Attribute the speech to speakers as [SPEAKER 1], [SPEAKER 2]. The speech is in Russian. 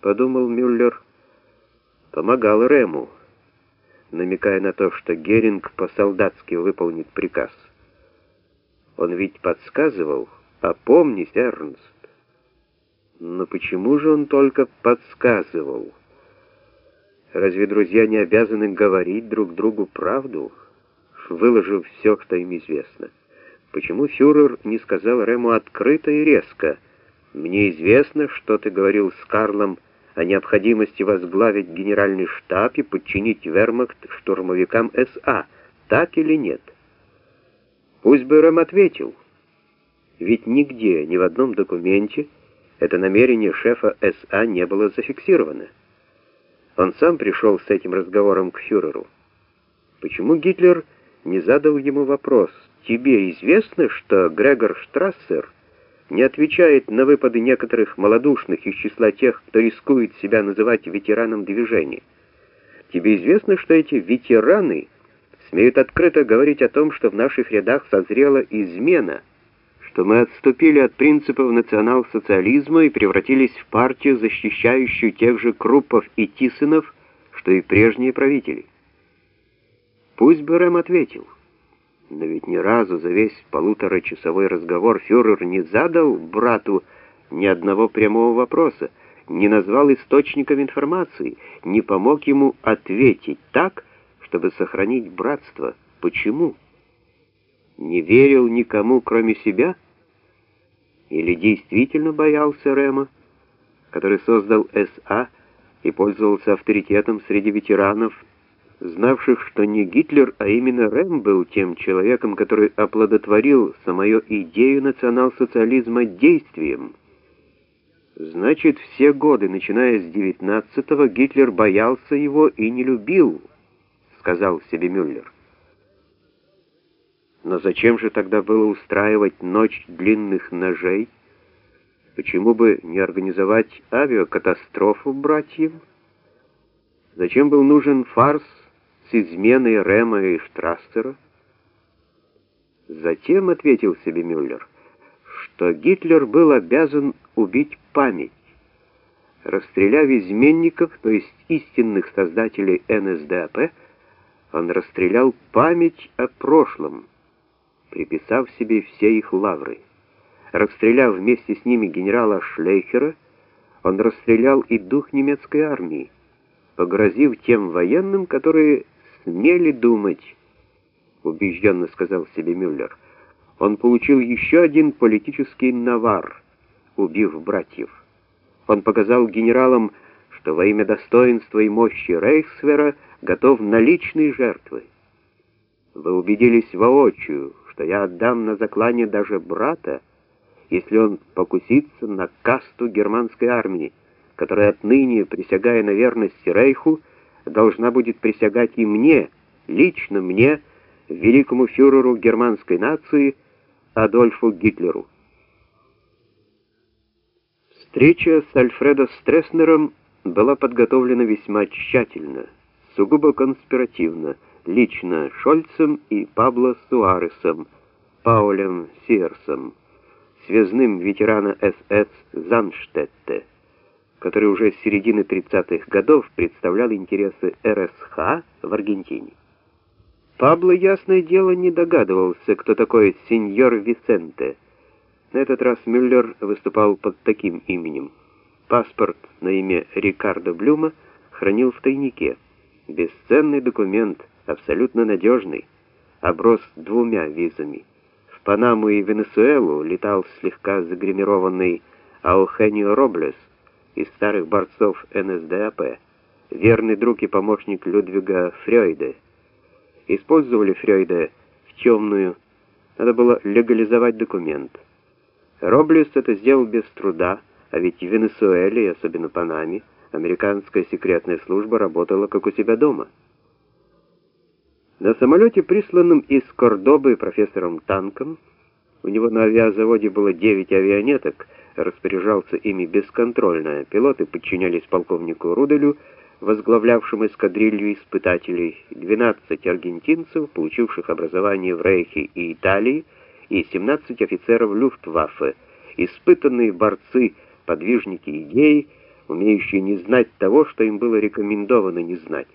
[SPEAKER 1] подумал Мюллер, помогал Рему, намекая на то, что Геринг по-солдатски выполнит приказ. Он ведь подсказывал, опомнись, Эрнст. Но почему же он только подсказывал? Разве друзья не обязаны говорить друг другу правду, выложив все, что им известно? Почему фюрер не сказал Рему открыто и резко? «Мне известно, что ты говорил с Карлом о необходимости возглавить генеральный штаб и подчинить вермахт штурмовикам СА. Так или нет?» Пусть бы Рэм ответил. Ведь нигде, ни в одном документе это намерение шефа СА не было зафиксировано. Он сам пришел с этим разговором к фюреру. Почему Гитлер не задал ему вопрос, «Тебе известно, что Грегор Штрассер не отвечает на выпады некоторых малодушных из числа тех, кто рискует себя называть ветераном движения? Тебе известно, что эти ветераны смеют открыто говорить о том, что в наших рядах созрела измена, что мы отступили от принципов национал-социализма и превратились в партию, защищающую тех же Круппов и Тисонов, что и прежние правители?» Пусть бы Рэм ответил. Но ведь ни разу за весь полуторачасовой разговор фюрер не задал брату ни одного прямого вопроса, не назвал источником информации, не помог ему ответить так, чтобы сохранить братство. Почему? Не верил никому, кроме себя? Или действительно боялся Рема, который создал СА и пользовался авторитетом среди ветеранов, знавших, что не Гитлер, а именно Рэм был тем человеком, который оплодотворил самую идею национал-социализма действием. Значит, все годы, начиная с 19-го, Гитлер боялся его и не любил, сказал себе Мюллер. Но зачем же тогда было устраивать ночь длинных ножей? Почему бы не организовать авиакатастрофу братьям? Зачем был нужен фарс с изменой Рема и Штрассера? Затем ответил себе Мюллер, что Гитлер был обязан убить память, расстреляв изменников, то есть истинных создателей НСДАП, он расстрелял память о прошлом, приписав себе все их лавры. Расстреляв вместе с ними генерала Шлейхера, он расстрелял и дух немецкой армии, погрозив тем военным, которые смели думать, убежденно сказал себе Мюллер. Он получил еще один политический навар, убив братьев. Он показал генералам, что во имя достоинства и мощи Рейхсвера готов на личные жертвы. Вы убедились воочию, что я отдам на заклание даже брата, если он покусится на касту германской армии, которая отныне, присягая на верность Рейху, должна будет присягать и мне, лично мне, великому фюреру германской нации Адольфу Гитлеру. Встреча с Альфредо Стресснером была подготовлена весьма тщательно, сугубо конспиративно, лично Шольцем и Пабло Суаресом, Паулем Сиерсом, связным ветерана СС Занштетте который уже с середины 30-х годов представлял интересы РСХ в Аргентине. Пабло, ясное дело, не догадывался, кто такой сеньор Висенте. На этот раз Мюллер выступал под таким именем. Паспорт на имя Рикардо Блюма хранил в тайнике. Бесценный документ, абсолютно надежный, оброс двумя визами. В Панаму и Венесуэлу летал слегка загримированный Аухенио Роблес, из старых борцов НСДАП, верный друг и помощник Людвига Фрёйда. Использовали Фрёйда в темную, надо было легализовать документ. Роблес это сделал без труда, а ведь в Венесуэле, и особенно Панаме, американская секретная служба работала как у себя дома. На самолете, присланном из Кордобы профессором Танком, у него на авиазаводе было 9 авианеток, распоряжался ими бесконтрольно. Пилоты подчинялись полковнику Руделю, возглавлявшему эскадрилью испытателей, 12 аргентинцев, получивших образование в Рейхе и Италии, и 17 офицеров Люфтваффе, испытанные борцы, подвижники идей, умеющие не знать того, что им было рекомендовано не знать.